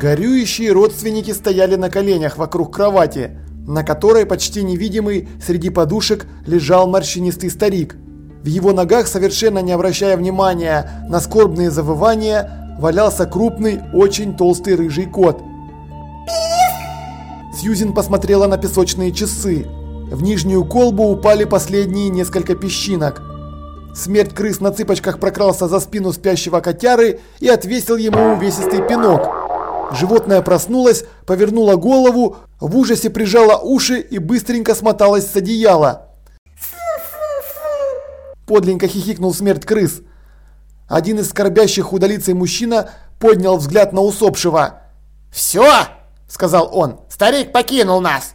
Горюющие родственники стояли на коленях вокруг кровати, на которой почти невидимый среди подушек лежал морщинистый старик. В его ногах, совершенно не обращая внимания на скорбные завывания, валялся крупный, очень толстый рыжий кот. Сьюзен посмотрела на песочные часы. В нижнюю колбу упали последние несколько песчинок. Смерть крыс на цыпочках прокрался за спину спящего котяры и отвесил ему увесистый пинок. Животное проснулось, повернуло голову, в ужасе прижало уши и быстренько смоталось с одеяла. Подленько хихикнул смерть крыс. Один из скорбящих удалицей мужчина поднял взгляд на усопшего. «Все!» – сказал он. «Старик покинул нас!»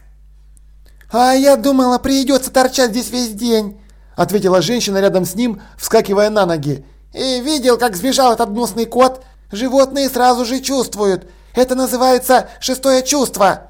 «А я думала, придется торчать здесь весь день», – ответила женщина рядом с ним, вскакивая на ноги. «И видел, как сбежал этот гнусный кот. Животные сразу же чувствуют. Это называется шестое чувство».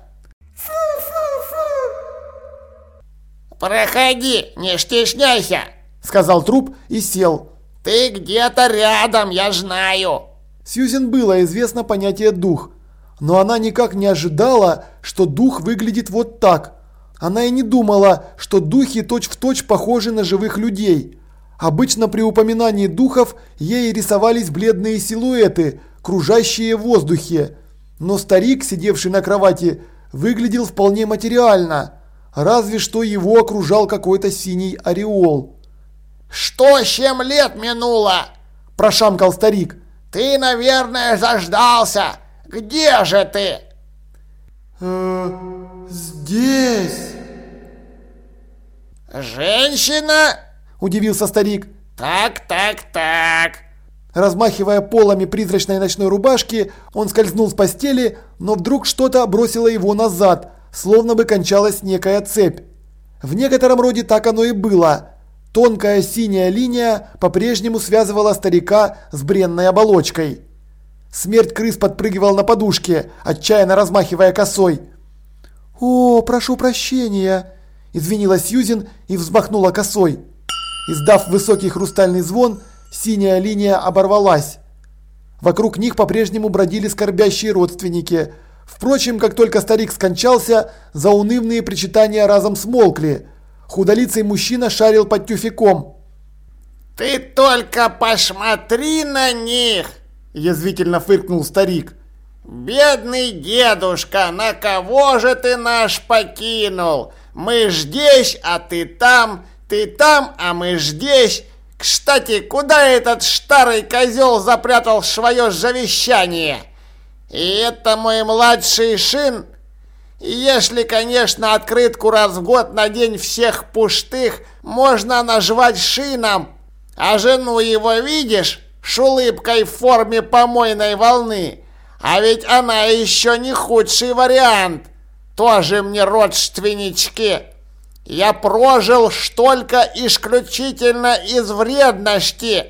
«Проходи, не стесняйся», – сказал труп и сел. «Ты где-то рядом, я знаю». Сьюзен было известно понятие «дух», но она никак не ожидала, что дух выглядит вот так. Она и не думала, что духи точь-в-точь точь похожи на живых людей. Обычно при упоминании духов ей рисовались бледные силуэты, кружащие в воздухе. Но старик, сидевший на кровати, выглядел вполне материально, разве что его окружал какой-то синий ореол. «Что семь лет минуло?» – прошамкал старик. «Ты, наверное, заждался. Где же ты?» э, здесь». «Женщина?» – удивился старик. «Так, так, так». Размахивая полами призрачной ночной рубашки, он скользнул с постели, но вдруг что-то бросило его назад, словно бы кончалась некая цепь. В некотором роде так оно и было. Тонкая синяя линия по-прежнему связывала старика с бренной оболочкой. Смерть крыс подпрыгивал на подушке, отчаянно размахивая косой. «О, прошу прощения!» – извинилась Сьюзен и взмахнула косой. Издав высокий хрустальный звон, синяя линия оборвалась. Вокруг них по-прежнему бродили скорбящие родственники. Впрочем, как только старик скончался, заунывные причитания разом смолкли. Худолицый мужчина шарил под тюфяком. «Ты только посмотри на них!» – язвительно фыркнул старик. «Бедный дедушка, на кого же ты наш покинул? Мы здесь, а ты там, ты там, а мы здесь. Кстати, куда этот старый козел запрятал свое завещание? И это мой младший Шин? Если, конечно, открытку раз в год на день всех пустых можно назвать Шином, а жену его видишь, с улыбкой в форме помойной волны, а ведь она еще не худший вариант, тоже мне родственнички». Я прожил столько исключительно из вредности.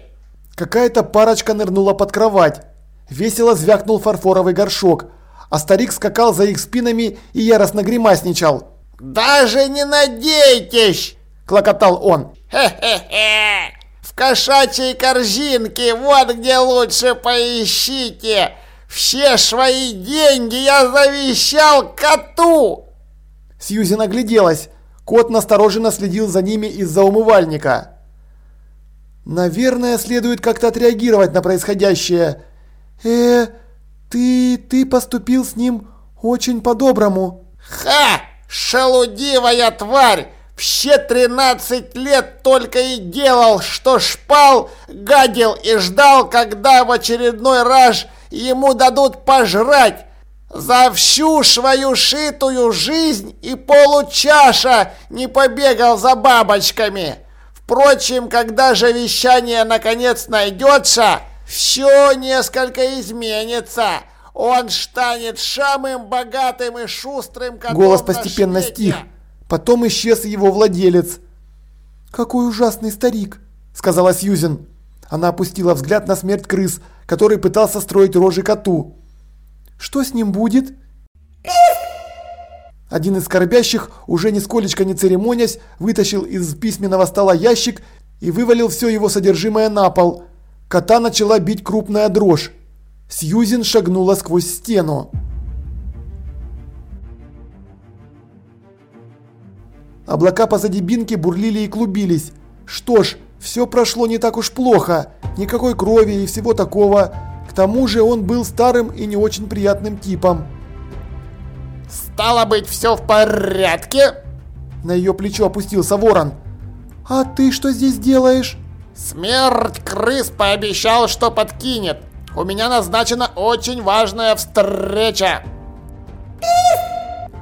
Какая-то парочка нырнула под кровать. Весело звякнул фарфоровый горшок, а старик скакал за их спинами и яростно гримасничал. «Даже не надейтесь!» – клокотал он. «Хе-хе-хе! В кошачьей корзинке, вот где лучше поищите! Все свои деньги я завещал коту!» Сьюзи нагляделась. Кот настороженно следил за ними из-за умывальника. «Наверное, следует как-то отреагировать на происходящее. Э, ты, ты поступил с ним очень по-доброму». «Ха! Шалудивая тварь! Все тринадцать лет только и делал, что шпал, гадил и ждал, когда в очередной раз ему дадут пожрать, за всю свою шитую жизнь и получаша не побегал за бабочками. Впрочем, когда же вещание наконец найдется, все несколько изменится. Он станет самым богатым и шустрым, как Голос постепенно стих. Потом исчез его владелец. «Какой ужасный старик», — сказала Сьюзен. Она опустила взгляд на смерть крыс, который пытался строить рожи коту. Что с ним будет? Один из скорбящих, уже нисколечко не церемонясь, вытащил из письменного стола ящик и вывалил все его содержимое на пол. Кота начала бить крупная дрожь. Сьюзен шагнула сквозь стену. Облака позади Бинки бурлили и клубились. Что ж, все прошло не так уж плохо. Никакой крови и всего такого. К тому же он был старым и не очень приятным типом. «Стало быть, все в порядке?» На ее плечо опустился ворон. «А ты что здесь делаешь?» «Смерть крыс пообещал, что подкинет. У меня назначена очень важная встреча!»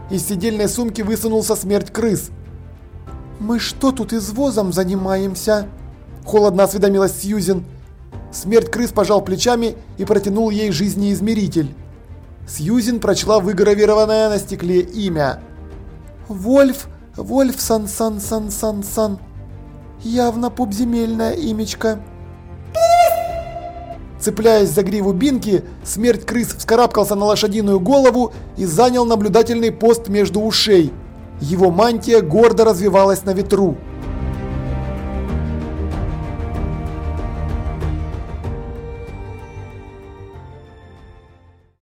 Из сидельной сумки высунулся смерть крыс. «Мы что тут извозом занимаемся?» Холодно осведомилась Сьюзен. Смерть крыс пожал плечами и протянул ей жизнеизмеритель. Сьюзен прочла выгравированное на стекле имя. «Вольф, Вольф Сан-Сан-Сан-Сан-Сан. Явно пубземельное имечко». Цепляясь за гриву Бинки, смерть крыс вскарабкался на лошадиную голову и занял наблюдательный пост между ушей. Его мантия гордо развивалась на ветру.